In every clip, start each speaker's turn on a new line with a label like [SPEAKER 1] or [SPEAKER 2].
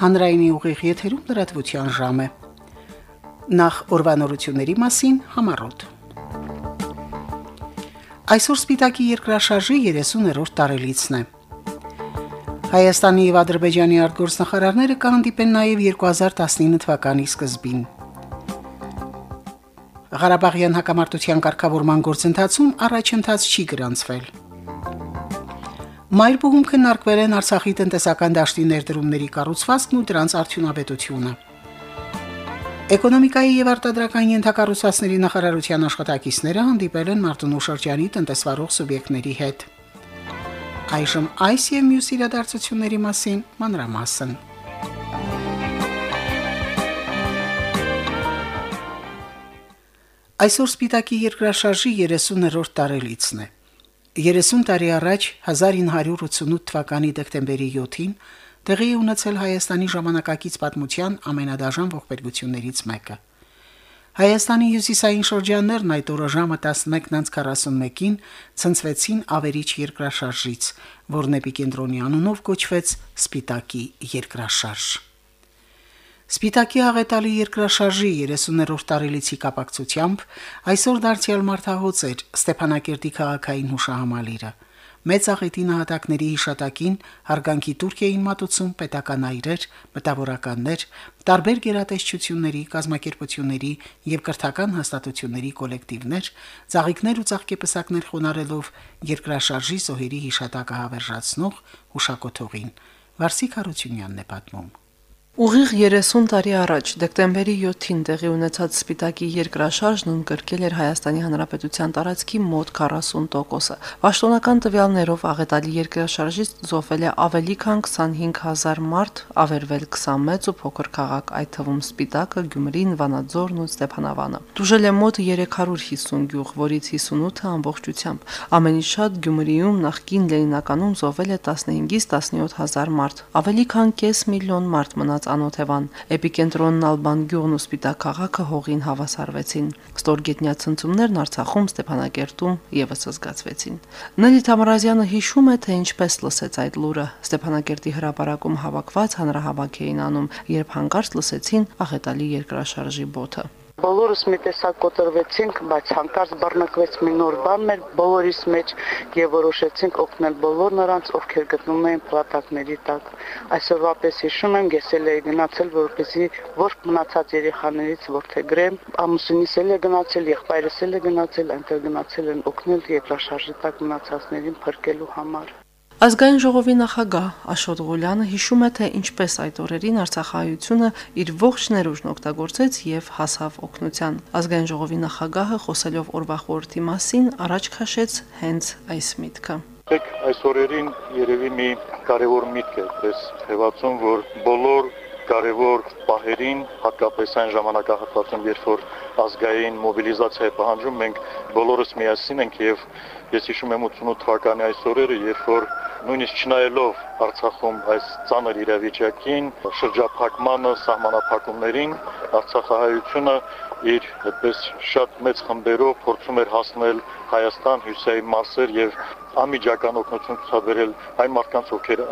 [SPEAKER 1] Հանրայինի ուղիղ եթերում լրատվության ժամ է։ Նախ օրվանորությունների մասին համառոտ։ Այսօր Սպիտակի երկրաշարժի 30-րդ տարելիցն է։ Հայաստանի եւ Ադրբեջանի արտգործնախարարները կհանդիպեն նաեւ 2019 թվականի սկզբին։ Ղարաբաղյան հակամարտության կարգավորման գործընթացում առաջընթաց չի գրանցվել։ Մայրբուհում քննարկվել են Արցախի տնտեսական դաշտի ներդրումների կառուցվածքն ու դրանց արդյունավետությունը։ Էկոնոմիկայի եւ արտադրական ենթակառուցվածքների նախարարության աշխատակիցները հանդիպել են Մարտունու շրջանի տնտեսվարող սուբյեկտների հետ։ Այժմ այս եւ մյուս իրադարձությունների մասին մանրամասն։ Այսօր Սպիտակի երկրաշարժի 30-րդ տարելիցն է։ 30 տարի առաջ 1988 թվականի դեկտեմբերի 7-ին տեղի է ունեցել Հայաստանի ժամանակակից պատմության ամենադաժան ողբերգություններից մեկը։ Հայաստանի հյուսիսային շրջաններն այդ օրը ժամը 11:41-ին ցնցվեցին ավերիչ երկրաշարժից, որն էպիկենտրոնի անունով կոչվեց Սպիտակի երկրաշարժ։ Սպիտակի աղետալի երկրաշարժի 30-րդ տարելիցի կապակցությամբ այսօր դարձյալ մարտահոց էր Ստեփանակերտի քաղաքային հուշահամալիրը։ Մեծ աղետի նահատակների հիշատակին հարգանքի տուրք էին մատուցում պետական այրեր, մտավորականներ, տարբեր գերատեսչությունների, կազմակերպությունների եւ կրթական հաստատությունների կոլեկտիվներ, ծաղիկներ ու ծաղկեպսակներ խոնարելով երկրաշարժի զոհերի հիշատակը հավերժացնող հուշակոթողին։ Վարսիկ Հարությունյանն է պատմում.
[SPEAKER 2] Ուղիղ 30 տարի առաջ դեկտեմբերի 7-ին տեղի ունեցած Սպիտակի երկրաշարժն ընդգրկել էր Հայաստանի Հանրապետության տարածքի մոտ 40%-ը։ Պաշտոնական տվյալներով աղետալի երկրաշարժից զոհվել է ավելի քան 25000 մարդ, ավերվել 20 մեծ ու փոքր քաղաք, այդ թվում Սպիտակը, Գյումրին, Վանաձորն ու Ստեփանավանը։ Դուժել է մոտ 350 գյուղ, որից 58-ը ամբողջությամբ։ Ամենից շատ Գյումրիում նախկին Լենինականում զոհվել է 15-ից 17000 մարդ։ Ավելի քան կես միլիոն մարդ մնաց անօթևան։ Էպիկենտրոնն Ալբան գյուղն ու Սպիտակ քաղաքը հողին հավասարվեցին։ Ստորգետնյա ցնցումներն Արցախում, Ստեփանակերտում եւս զգացվեցին։ Նելի Թամարազյանը հիշում է, թե ինչպես լսեց այդ լուրը։ Ստեփանակերտի հրապարակում հավաքված հանրահավաք էին անում, երբ հանկարծ լսեցին աղետալի երկրաշարժի բոթը։
[SPEAKER 3] Բոլորս մի տեսակ կոտրվեցինք, բայց հանկարծ բռնկվեց մի նոր բան մեր բոլորիս մեջ եւ որոշեցինք օգնել բոլոր նրանց, ովքեր գտնվում էին փլատակների տակ։ Այսօրվա պես հիշում եմ, ես էլ էի գնացել, որպեսզի ոչ մնացած երեխաներից ворթեգրեմ։ Ամուսինիս էլ է գնացել, եղբայրս էլ է գնացել, այնտեղ գնացել են օգնել երկրաշարժի տակ մնացածներին փրկելու համար։
[SPEAKER 2] Ազգային ժողովի նախագահ Աշոտ Ղուլյանը հիշում է, թե ինչպես այդ օրերին Արցախայությունը իր ողջ ներուժն օգտագործեց եւ հասավ օգնության։ Ազգային ժողովի նախագահը խոսելով օրվա խորհրդի մասին առաջ քաշեց հենց այս միտքը։
[SPEAKER 4] Այս օրերին երևի մի կարևոր միտք է, պես թեվացում, որ բոլոր կարևոր պահերին, հատկապես այն ժամանակահատվածում, երբ որ ազգային մոբիլիզացիա է պահանջում, մենք բոլորս միասին ենք եւ ես հիշում եմ 88 թվականի այս օրերը, երբ որ նույնիսկ չնայելով Արցախում այս ծանր իրավիճակին, շրջափակմանը, սահմանափակումներին, Արցախահայությունը իր այդպես շատ մեծ խմբերով փորձում էր հասնել Հայաստան, հյուսիսային մասեր եւ անմիջական օգնություն ցուցաբերել այն մարդկանց, ովքեր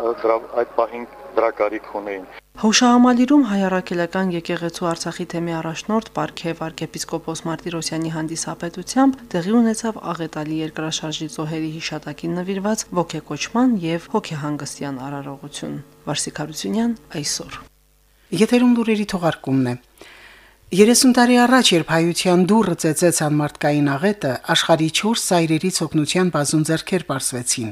[SPEAKER 4] այդ պահին դրա կարիք ունեին։
[SPEAKER 2] Հուշահամալիրում հայարակելական եկեղեցու Արցախի թեմի առաջնորդ Պարքև arczepiskopos Մարտիրոսյանի հանդիսապետությամբ տեղի ունեցավ աղետալի երկրաշարժի զոհերի հիշատակին նվիրված ողեկոչման եւ հոգեհանգստյան արարողություն։ Վարսիկ Հարությունյան այսօր։
[SPEAKER 1] Եթերում լուրերի թողարկումն է։ 30 տարի առաջ, երբ հայության դուրը ծեծեց անմարտկային աղետը, աշխարհի 4 ծայրերից օգնության բազում ձեռքեր բարձվեցին։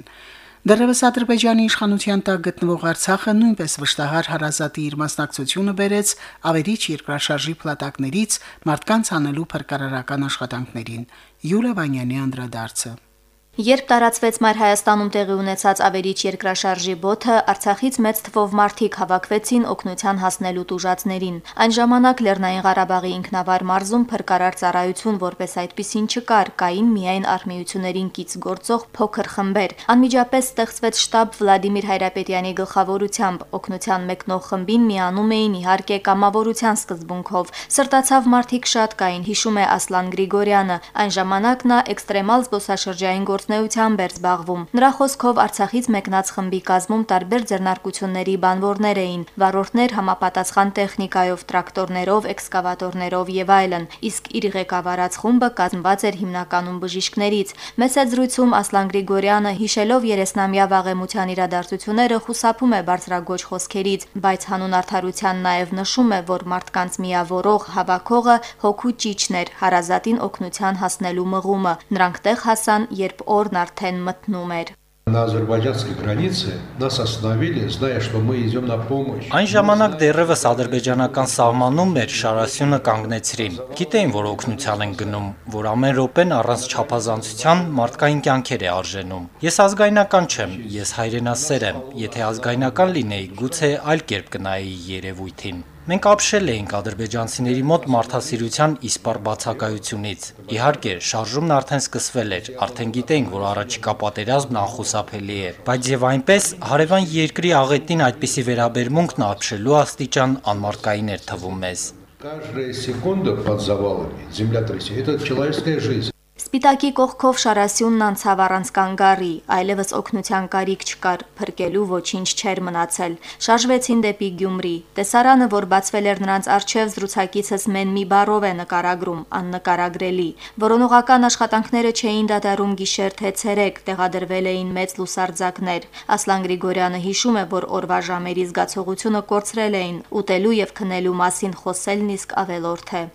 [SPEAKER 1] Դեռևս Ադրբեջանի իշխանության տակ գտնվող Արցախը նույնպես վշտահար հարազատի իր մասնակցությունը բերեց ավերիչ երկրաշարժի փլատակներից մարդկանց անելու փրկարարական աշխատանքներին։ Յուլիա Վանյանի անդրադարձը
[SPEAKER 5] Երբ տարածվեց Մայր Հայաստանում տեղի ունեցած ավերիչ երկրաշարժի բոթը, Արցախից մեծ թվով մարդիկ հավաքվեցին օգնության հասնելու տուժածներին։ Այն ժամանակ Լեռնային Ղարաբաղի ինքնավար մարզում փրկարար ծառայություն որպես այդպեսին չկար, կային միայն արմիություններին կից գործող փոքր խմբեր։ Անմիջապես ստեղծվեց շտաբ Վլադիմիր Հայրապետյանի գլխավորությամբ։ Օգնության մեկնող խմբին միանում էին իհարկե կամավորության սկզբունքով։ Սրտացավ մարդիկ շատ կային, հիշում է Ասլան Գրիգորյանը։ Այն ժամանակ նա էքստրեմալ զբոսաշրջային գործ գործնեությամբ էր զբաղվում։ Նրա խոսքով Արցախից մեկնած խմբի կազմում տարբեր ձեռնարկությունների բանվորներ էին՝ վարորդներ համապատասխան տեխնիկայով, տրակտորներով, էքսկավատորներով եւ այլն, իսկ իր ղեկավարած խումբը կազմված էր հիմնականում բժիշկներից։ Մեսեջրույցում Ասլան Գրիգորյանը հիշելով երեսնամյա վաղեմության իրադարձությունները խուսափում է բարձրագույն խոսքերից, բայց հանուն արդարության նաև նշում է, որ մարդկանց միավորող հավաքողը հոգու ճիճն էր հարազատին օգնության հասնելու մղումը։ Նրանք տեղ հասան, երբ օրն արդեն մթնում էր։
[SPEAKER 6] На азербайджанской границе нас остановили, зная, что мы идем на помощь.
[SPEAKER 7] Այն ժամանակ դեռևս ադրբեջանական սահմանում մեր շարասյունը կանգնեցրին։ Գիտեին, որ օգնության են գնում, որ ամեն րոպեն առանց չափազանցության մարդկային կյանքեր է արժենում։ Ես ազգայնական չեմ, ես հայրենասեր եմ։ Եթե ազգայնական լինեի, գուցե այլ կերպ կնայեի երևույթին։ Մենք ապշել էինք ադրբեջանցիների մոտ մարդասիրության իսպար բացակայությունից։ Իհարկե, շարժումն արդեն սկսվել էր, արդեն գիտեինք, որ առաջիկա պատերազմն անխուսափելի է, բայց եւ այնպես հարևան երկրի աղետին այդպիսի վերաբերմունքն ապշելու աստիճան անմարդկային էր թվում մեզ։
[SPEAKER 6] Каждая секунда под завалами, землетрясение, это человеческая жизнь.
[SPEAKER 5] Սպիտակի կողքով Շարասյունն անցավ առանց կանգարի, այլևս օգնության կարիք չկար, փրկելու ոչինչ չէր մնացել։ Շարժվեցին դեպի Գյումրի։ Տեսարանը, որ բացվել էր նրանց առջև, զրուցակիցս մեն մի բառով է նկարագրում, աննկարագրելի։ Որոնողական աշխատանքները չէին դադարում գիշեր թե ցերեկ, տեղադրվել էին մեծ լուսարձակներ։ Ասլան Գրիգորյանը հիշում է, որ օրվա ժամերի զգացողությունը կորցրել էին, ուտելու եւ քնելու մասին խոսելն իսկ ավելորդ է։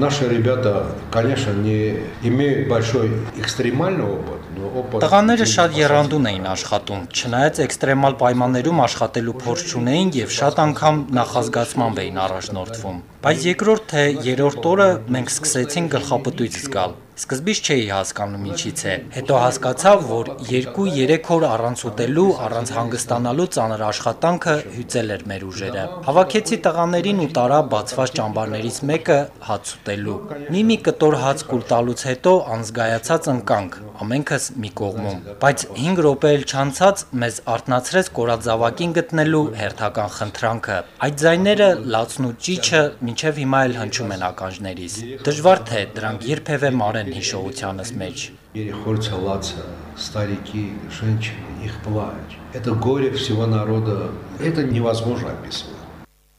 [SPEAKER 6] Наши ребята, конечно, не имеют большой экстремальный опыт, но опыт...
[SPEAKER 7] Տղաները շատ երանդուն էին աշխատում, չնայած էքստրեմալ պայմաններում աշխատելու փորձ չունեին եւ շատ անգամ նախազգացմամբ էին առաջնորդվում։ Բայց երկրորդ թե երրորդ օրը մենք սկսեցինք գլխապտույց զգալ։ Սկզբից չէի հասկանում ինչից է։ Հետո հասկացա, որ 2-3 օր առանց ուտելու, առանց հանգստանալու ծանր աշխատանքը հյուծել էր մեր ուժերը։ Հավաքեցի տղաներին ու տարա բացված ճամբարներից մեկը հաց ուտելու։ Մի-մի կտոր հաց կուլ տալուց հետո անզգայացած ընկանք, ամենքս մի կողմում։ Բայց 5 րոպե էլ չանցած մեզ արթնացրեց կորածավակին գտնելու հերթական խնդրանքը։ Այդ ձայները լացն ու ճիչը մինչև հիմա էլ հնչում են ականջներիս։ Դժվար թե դրանք երբևէ մարեն они еще утянут меч.
[SPEAKER 6] Переходятся лаца, э, старики, женщины, их плач. Это горе всего народа. Это невозможно описывать.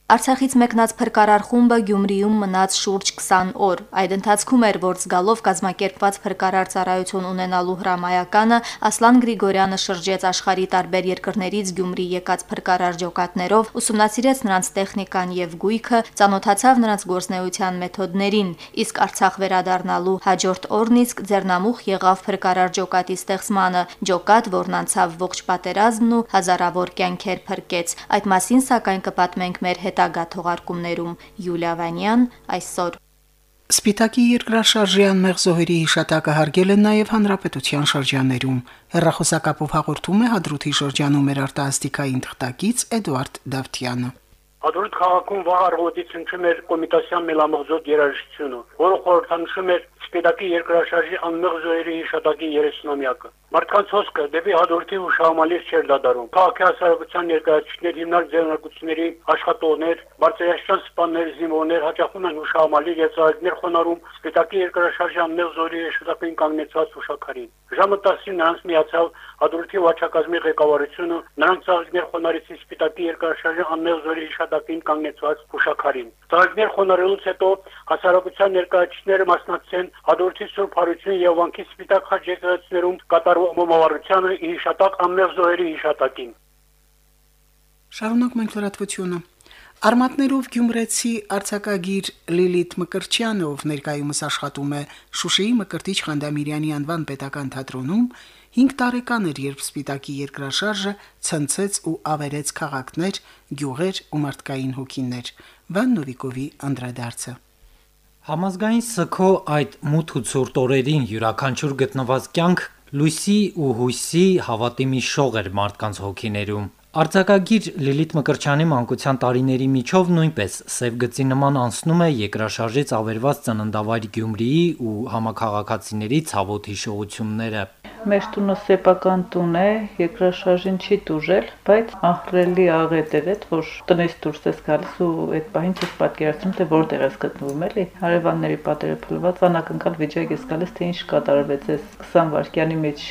[SPEAKER 5] Արցախից մեկնած փրկարար խումբը Գյումրիում մնաց շուրջ 20 օր։ Այդ ընթացքում էր, որ զգալով կազմակերպված փրկարար ծառայություն ունենալու հրամայականը Ասլան Գրիգորյանը շրջեց աշխարի տարբեր երկրներից Գյումրի եկած փրկարար ջոկատներով, ուսումնասիրեց նրանց տեխնիկան եւ գույքը, ծանոթացավ նրանց գործնեության մեթոդներին, իսկ Արցախ վերադառնալու հաջորդ օրն իսկ ձեռնամուխ եղավ փրկարար ջոկատի ստեղծմանը, ջոկատ, որն անցավ ողջ պատերազմն ու հազարավոր կյանքեր փրկեց։ Այդ մասին սակայն կպատմենք մեր հետ հետագա թողարկումներում Յուլիա Վանյան այսօր
[SPEAKER 1] Սպիտակի երկրաշարժյան մեղզոհերի հիշատակը հարգել են նաև հանրապետության շրջաներում։ Հերրախոսակապով հաղորդում է Հադրութի շրջանում մեր արտասթիկային թղթակից Էդվարդ Դավթյանը։
[SPEAKER 8] Հադրութ քաղաքում վաղ առավոտից հնչում էր կոմիտասյան մելամղձոտ երաժշտությունը, որը խորհրդանշում էր Սպիտակի երկրաշարժի անմեղ զոհերի հիշատակի 30-ամյակը։ Մարդկանց հոսքը դեպի հաջորդի ու շահամալիր չէր դադարում։ Քաղաքի հասարակության ներկայացուցիչներ, հիմնարկ ձեռնարկությունների աշխատողներ, բարձրաստիճան սպաներ, զինվորներ հաճախում են հուշահամալիր եւ ծաղիկներ խոնարհում Սպիտակի երկրաշարժի անմեղ զորի շտապին կանգնեցված հուշակարին։ Ժամը 10-ին նրանց միացավ Ադրուտի վաճակազմի ղեկավարությունը, նրանց ծաղիկներ խոնարհեցի Սպիտակի երկրաշարժի անմեղ զորի հիշատակին կանգնեցված հուշակարին։ Ծաղիկներ խոնարհելուց հետո հասարակության ներկայացուցիչները մասնակցեն Ադրուտի Սուրբ Հարություն եւ Վանքի Սպիտակ խաչ եկեղեցիներում կատարվող կատարվող մոմավառությանը հիշատակ ամենև զոհերի հիշատակին։
[SPEAKER 1] Շարունակ մենք լրատվությունը։ Արմատներով Գյումրեցի արցակագիր Լիլիթ Մկրչյանը, ով ներկայումս աշխատում է Շուշիի Մկրտիչ Խանդամիրյանի անվան պետական թատրոնում, 5 տարեկան էր, երբ Սպիտակի երկրաշարժը ցնցեց ու ավերեց քաղաքներ, գյուղեր ու մարդկային հոգիներ։ Վաննովիկովի անդրադարձը
[SPEAKER 7] Համազգային սքո այդ մութ ու ցուրտ օրերին յուրաքանչյուր գտնված կյանք Լույսի ու հույսի հավատի մի շող էր մարդկանց հոգիներում։ Արձակագիր Լիլիթ Մկրչյանի մանկության տարիների միջով նույնպես սև գծի նման անցնում է երկրաշարժից ավերված ծննդավայր Գյումրիի ու համակարգացիների ցավոտ հիշողությունները։
[SPEAKER 9] Մեր տունը սեփական տուն է, երկրաշարժին չի դուժել, բայց ահռելի աղետ էր այդ, որ տնից դուրս ես գալիս ու այդ պահին չես պատկերացնում, թե որտեղ ես գտնվում էլի։ Հարևանների պատերը փլված անակնկալ վիճակ ես գալիս, թե ինչ կատարվեց այս 20 վայրկյանի մեջ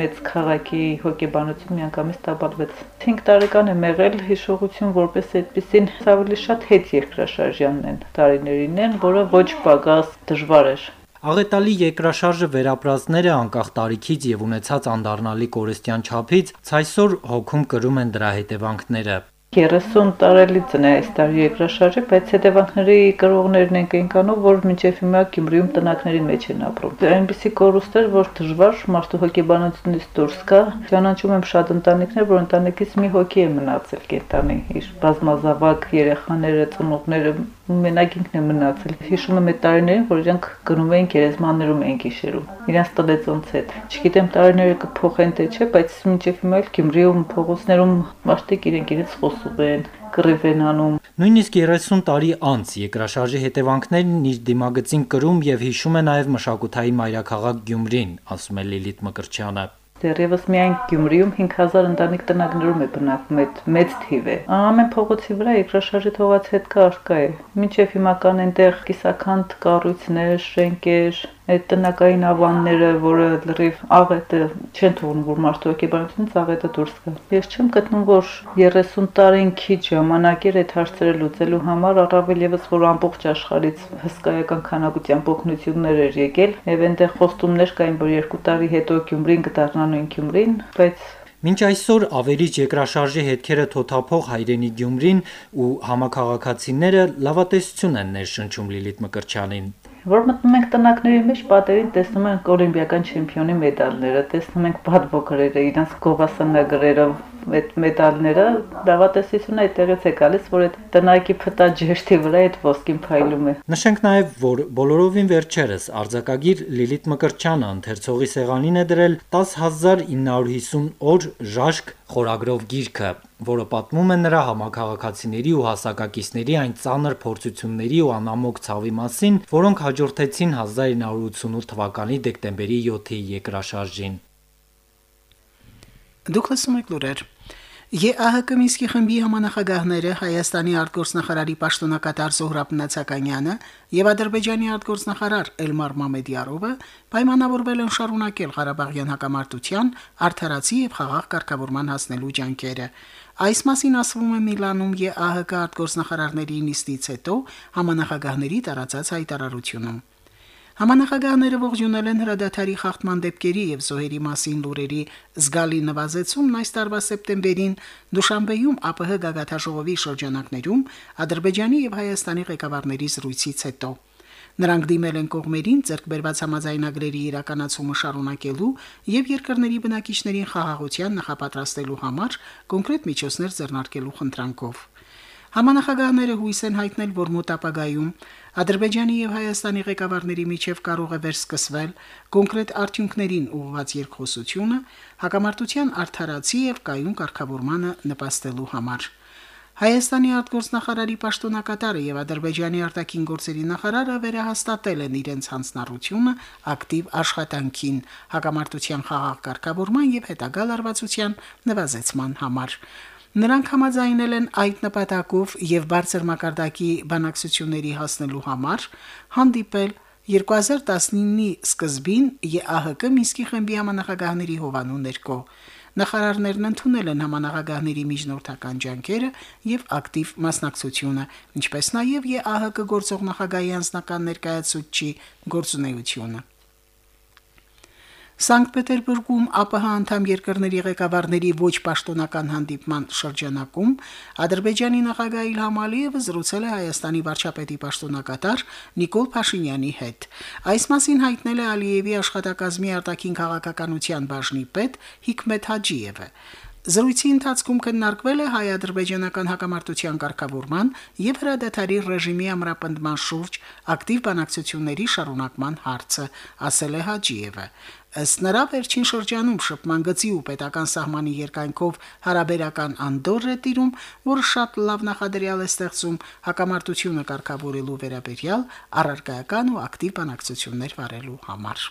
[SPEAKER 9] մեծ քաղաքի հոգեբանություն միանգամից տաբալվեց։ 5 տարեկան եմ եղել հիշողություն որպես այդպեսին ավելի շատ հետ երկրաշարժյանն են տարիներին են, որը ոչ պակաս դժվար էր
[SPEAKER 7] Աղետալի երկրաշարժը վերապրածները անկախ տարիքից եւ ունեցած անդառնալի կորստյան չափից ցայսօր հոգում կրում են դրա հետևանքները։
[SPEAKER 9] 30 տարելից է այս տարի երկրաշարժը, բայց հետևանքների կրողներն ենք այնքանով, որ մինչև հիմա Գյումրիում տնակների մեջ են ապրում։ Այնպիսի կորուստեր, որ դժվար մարդու հոգեբանությունից դուրս կա։ Ճանաչում եմ շատ ընտանիքներ, որ ընտանիքից մի հոգի է մնացել կենտանի, իր բազմազավակ երեխաները, ծնողները մենակ ինքն է մնացել։ Հիշում եմ այդ տարիներին, որ իրանք գնում էին գերեզմաններում էին գիշերում։ Իրանց տնեցոնց հետ։ Չգիտեմ տարիները կփոխեն թե չէ, բայց մինչև հիմա էլ Գյումրիում փողոցներում մարդիկ իրենք իրենց խոսում են կռիվ են անում։
[SPEAKER 7] Նույնիսկ 30 տարի անց երկրաշարժի հետևանքներն իր դիմագծին կրում եւ հիշում է նաեւ մշակութային մայրաքաղաք Գյումրին, ասում է Լիլիթ Մկրչյանը։
[SPEAKER 9] Դեռևս միայն Գյումրիում 5000 ընտանիք տնագներում է բնակվում, այդ մեծ թիվ է։ Ամեն փողոցի վրա երկրաշարժի թողած հետ կա արկա է։ Մինչև հիմա կան այնտեղ կիսականդ կառույցներ, շենքեր, այդ տնակային ավանները, որը լրիվ աղետը չեն թողնում, որ մարդու հոգեբանությունից աղետը դուրս գա։ Ես չեմ գտնում, որ 30 տարին քիչ ժամանակ էր այդ հարցերը լուծելու համար, առավել եւս որ ամբողջ աշխարհից հսկայական քանակությամբ օգնություններ էր եկել, եւ այնտեղ խոստումներ կային, որ 2 տարի հետո Գյումրին կդառնա նույն Գյումրին, բայց
[SPEAKER 7] Մինչ այսօր ավերիչ երկրաշարժի հետքերը թոթափող հայրենի Գյումրին ու համակարգացիները լավատեսություն են ներշնչում Լիլիթ Մկրչյանին
[SPEAKER 9] որ մտնում ենք տնակների մեջ, պատերին տեսնում ենք օլիմպիական չեմպիոնի մեդալները, տեսնում ենք պատվոգրերը, իրենց գովասանագրերը, այդ մեդալները, լավատեսությունը այդտեղից է գալիս, որ այդ տնակի փտա ջերտի վրա այդ ոսկին փայլում է։
[SPEAKER 7] Նշենք նաև, որ բոլորովին վերջերս արձակագիր Լիլիթ Մկրչյանը ընթերցողի սեղանին է դրել 10950 օր ժաշկ խորագրով գիրքը, որը պատմում է նրա համակարգացիների ու հասակակիցների այն ծանր փորձությունների ու անամոք ցավի մասին, որոնք հաջորդեցին 1988 թվականի դեկտեմբերի 7-ի երկրաշարժին։
[SPEAKER 1] Դուք լսում եք լուրեր։ ԵԱՀԿ Մինսկի խմբի համանախագահները Հայաստանի արտգործնախարարի պաշտոնակատար Զոհրաբ Նացականյանը եւ Ադրբեջանի արտգործնախարար Էլմար Մամեդիարովը պայմանավորվել են շարունակել Ղարաբաղյան հակամարտության արդարացի եւ խաղաղ կարգավորման հասնելու ջանքերը։ Այս մասին ասվում է Միլանում ԵԱՀԿ արտգործնախարարների նիստից հետո համանախագահների տարածած հայտարարությունում։ Համանախագահները ողջունել են հրադադարի խախտման դեպքերի եւ զոհերի մասին լուրերի զգալի նվազեցումն այս տարվա սեպտեմբերին Դուշանբեյում ԱՊՀ գագաթաժողովի շրջանակներում Ադրբեջանի եւ Հայաստանի ղեկավարների զրույցից հետո։ Նրանք դիմել են կողմերին ձեռքբերված համաձայնագրերի իրականացումը շարունակելու եւ երկրների բնակիչներին խաղաղության նախապատրաստելու համար կոնկրետ միջոցներ ձեռնարկելու խնդրանքով։ Համանախագահները հույս են հայտնել, որ մոտ ապագայում Ադրբեջանի եւ Հայաստանի ղեկավարների միջև կարող է վերսկսվել կոնկրետ արդյունքներին ուղղված երկխոսությունը հակամարտության արդարացի եւ կայուն կարգավորմանը նպաստելու համար։ Հայաստանի արտգործնախարարի պաշտոնակատարը եւ Ադրբեջանի արտաքին գործերի նախարարը վերահաստատել են իրենց հանձնառությունը ակտիվ աշխատանքին հակամարտության խաղաղ կարգավորման եւ հետագա լարվածության նվազեցման համար։ Նրանք համաձայնել են այդ նպատակով եւ բարձր մակարդակի բանակցությունների հասնելու համար հանդիպել 2019-ի սկզբին ԵԱՀԿ Մինսկի խմբի համանախագահների հովանու ներկո։ Նախարարներն ընդունել են համանախագահների միջնորդական ջանքերը եւ ակտիվ մասնակցությունը, ինչպես նաեւ ԵԱՀԿ գործող նախագահի անձնական ներկայացուցչի գործունեությունը։ Սանկտ Պետերբուրգում ԱՊՀ անդամ երկրների ղեկավարների ոչ պաշտոնական հանդիպման շրջանակում Ադրբեջանի նախագահ Իլհամ Ալիևը զրուցել է Հայաստանի վարչապետի պաշտոնակատար Նիկոլ Փաշինյանի հետ։ Այս մասին հայտնել է Ալիևի աշխատակազմի արտաքին քաղաքականության բաժնի պետ Հիկմետ Հաջիևը։ Զրույցի ընթացքում քննարկվել է հայ-ադրբեջանական հակամարտության ղեկավարման եւ հրադադարի ռեժիմի ամրապնդման շուրջ ակտիվ բանակցությունների շարունակման հարցը, ասել է Հաջիևը։ Ըստ նրա վերջին շրջանում շփման գծի ու պետական սահմանի երկայնքով հարաբերական անդորր է տիրում, որը շատ լավ նախադրյալ է ստեղծում հակամարտությունը կարգավորելու վերաբերյալ առարկայական ու ակտիվ բանակցություններ վարելու համար։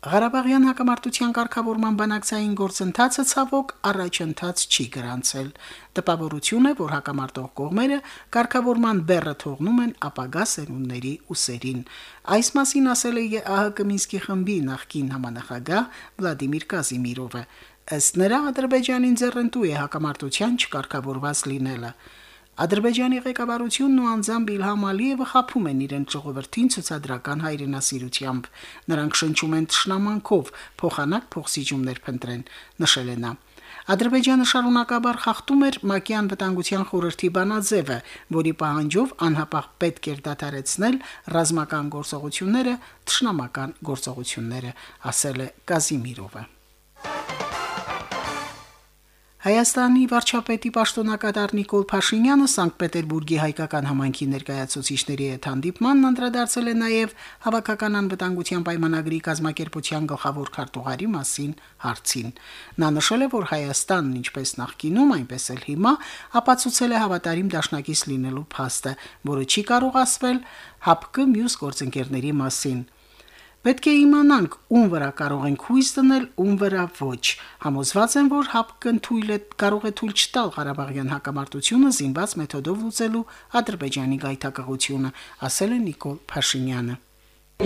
[SPEAKER 1] Ղարաբաղյան հակամարտության ղեկավարման բանակցային գործընթացը ցավոք առաջընթաց չի գրանցել։ Տպավորություն է, որ հակամարտող կողմերը ղեկավարման բեռը թողնում են ապագա սերունդների ուսերին։ Այս մասին ասել է ԵԱՀԿ Մինսկի խմբի նախկին համանախագահ Վլադիմիր Կազիմիրովը։ Ըստ նրա Ադրբեջանին ձեռնտու է հակամարտության չկարգավորված լինելը։ Ադրբեջանի ղեկավարությունն ու անձամբ Իլհամ Ալիևը խափում են իրենց ժողովրդին ցուցադրական հայրենասիրությամբ։ Նրանք շնչում են ճշնամանքով փոխանակ փոխսիջումներ փնտրեն, նշել է նա։ Ադրբեջանը շարունակաբար խախտում էր ՄԱԿ-ի անվտանգության խորհրդի բանաձևը, որի պահանջով անհապաղ պետք էր դադարեցնել ռազմական գործողությունները, ճշնամական գործողությունները, ասել է Կազիմիրովը։ Հայաստանի վարչապետի պաշտոնակատար Նիկոլ Փաշինյանը Սանկտ Պետերբուրգի հայկական համայնքի ներկայացուցիչների հետ հանդիպմանն անդրադարձել է նաև հավաքական անվտանգության պայմանագրի կազմակերպության գլխավոր քարտուղարի մասին հարցին։ Նա նշել է, որ Հայաստանն ինչպես նախկինում, այնպես էլ հիմա ապացուցել է հավատարիմ դաշնակից լինելու փաստը, որը չի կարող ասվել ՀԱՊԿ մյուս գործընկերների մասին։ Պետք է իմանանք, ում վրա կարող ենք հույս դնել, ում վրա ոչ։ Համոզված եմ, որ ՀԱՊԿ-ն թույլ է կարող է թույլ չտալ Ղարաբաղյան հակամարտությունը զինված մեթոդով լուծելու Ադրբեջանի գայթակղությունը, ասել է Նիկոլ Փաշինյանը։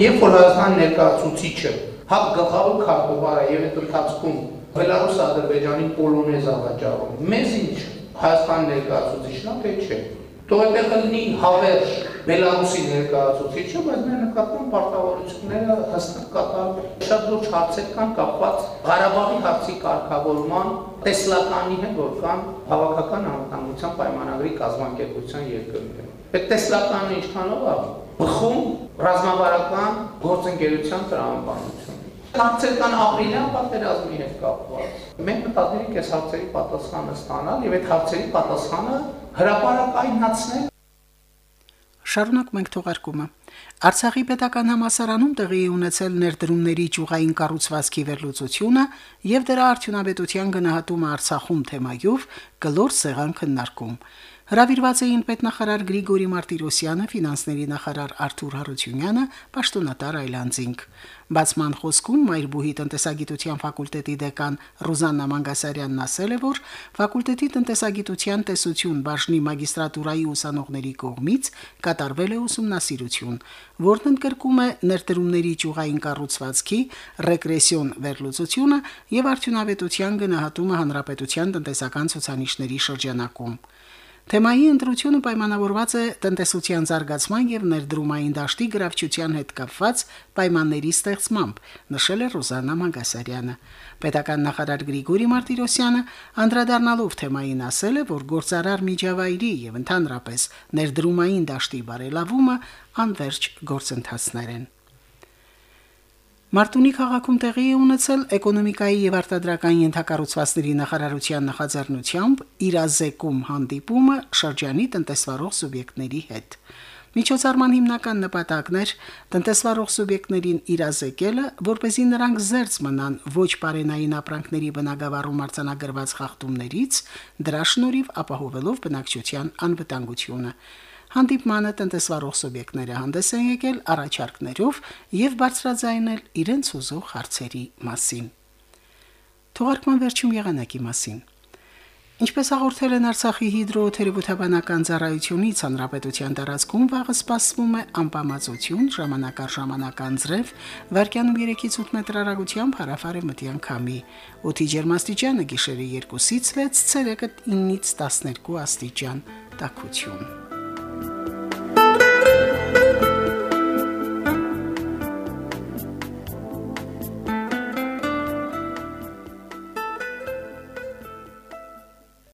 [SPEAKER 10] Երբ որ Հայաստան ներկայացուցիչը ՀԱՊ գլխավոր քարտուղարը եւ այդ ընթացքում Բելարուս-Ադրբեջանի պոլոնեզ ավաճառում, մեզ ինչ Հայաստան ներկայացուցիչն է, թե չէ։ Թող այդտեղ լինի հավերժ Բելարուսի ներկայացուցիչը, բայց մեր նկատմամբ պարտավորությունները հստակ կատարում։ Շատ լուրջ հարցեր կան կապված Ղարաբաղի հարցի կարգավորման տեսլականի հետ, որ կան հավաքական անվտանգության պայմանագրի կազմակերպության երկրներում։ Այդ տեսլականը ինչքանով է? Բխում ռազմավարական գործընկերության տրամաբանություն։ Հարցեր կան ապրիլյան պատերազմի հետ կապված։ Մենք մտադիր ենք այս հարցերի պատասխանը ստանալ եւ այդ հարցերի պատասխանը հրապարակայնացնել
[SPEAKER 1] Շարունակում ենք թողարկումը։ Արցախի պետական համասարանում տեղի ունեցել ներդրումների ճյուղային կառուցվածքի վերլուծությունը եւ դրա արդյունավետության գնահատումը Արցախում թեմայով գլոր սեղան քննարկում։ Հրավիրված էին պետնախարար Գրիգորի Մարտիրոսյանը, ֆինանսների նախարար Արթուր Հարությունյանը, պաշտոնատար Այլանդզինգ։ Բացման խոսքում Մայրբուհի տնտեսագիտության ֆակուլտետի դեկան Ռուզաննա Մանգասարյանն ասել է, որ ֆակուլտետի տնտեսագիտության տեսություն բաժնի մագիստրատուրայի ուսանողների կողմից կատարվել է ուսումնասիրություն, որն ընդգրկում է ներդրումների ճյուղային կառուցվածքի ռեգրեսիոն վերլուծությունը եւ արդյունավետության գնահատումը հանրապետության տնտեսական ցուցանիշների շրջանակում։ Թեմայի ընտրությունը պայմանավորված է տնտեսության զարգացման եւ ներդրումային դաշտի գրավչության հետ կապված պայմանների ստեղծմամբ, նշել է Ռոզաննա Մանգասարյանը։ Պետական նախարար Գրիգորի Մարտիրոսյանը անդրադառնալով թեմային ասել է, որ գործարար միջավայրի եւ ընդհանրապես ներդրումային դաշտի բարելավումը անverջ գործընթացներ են։ Մարտունի քաղաքում տեղի է ունեցել էկոնոմիկայի եւ արտադրական ենթակառուցվածքների նախարարության նախաձեռնությամբ իրազեկում հանդիպումը շրջանի տնտեսվարող սուբյեկտների հետ։ Միջոցառման հիմնական նպատակն էր տնտեսվարող սուբյեկտներին իրազեկելը, որ เป զի նրանք զերծ մնան ոչ բարենային ապրանքների բնագավառում արձանագրված խախտումներից, դրա շնորհիվ ապահովելով բնակչության անվտանգությունը։ Հանդիպմանը տնտեսվարող սուբյեկտները հանդես են եկել առաջարկներով եւ բարձրաձայնել իրենց ուզող հարցերի մասին։ Թողարկման վերջում եղանակի մասին։ Ինչպես հաղորդել են Արցախի հիդրոթերապևտաբանական ծառայությունից, հանրապետության տարածքում վաղը սպասվում է անպամացություն, ժամանակ առ ժամանակ անձրև, վարկյանում 3-ից 8 մետր հեռագությամբ հարավարը մտյան քամի։ Օդի ջերմաստիճանը գիշերը 2-ից 6, ցերեկը 9-ից 12 աստիճան։ Տակություն։